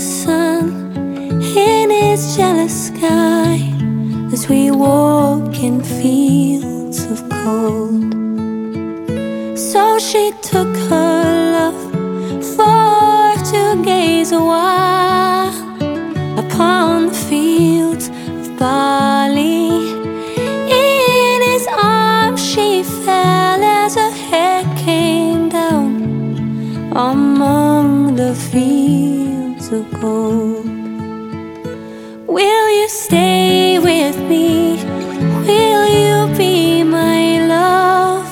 sun in its jealous sky as we walk in fields of gold. So she took her love for to gaze a while upon the fields of barley. In his arms she fell as her hair came down among the fields of gold. Will you stay with me? Will you be my love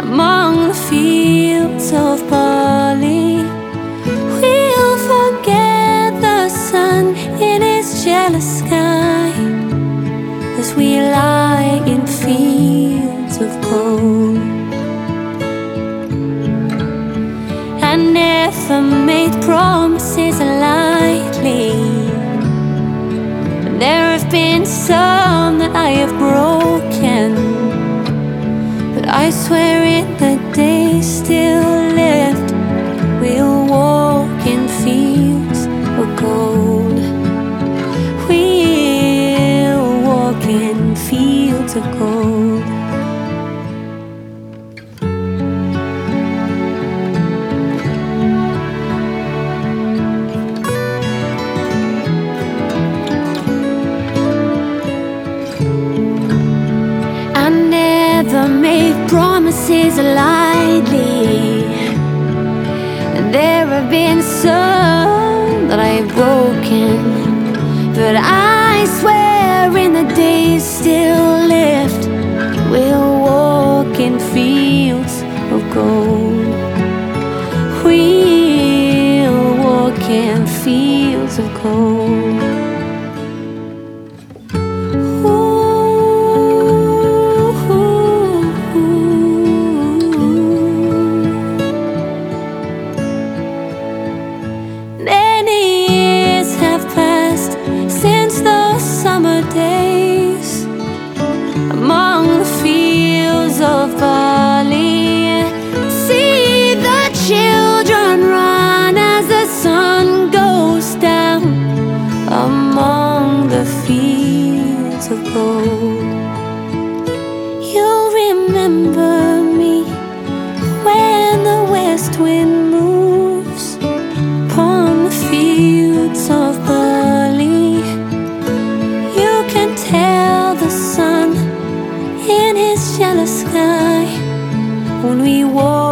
among the fields of barley? We'll forget the sun in his jealous sky as we lie in fields of gold. Never made promises lightly. And there have been some that I have broken, but I swear in the day still left, we'll walk in fields of gold. We'll walk in fields of gold. Promises lightly. There have been some that I've broken. But I swear in the days still left, we'll walk in fields of gold. We'll walk in fields of gold. Summer when we walked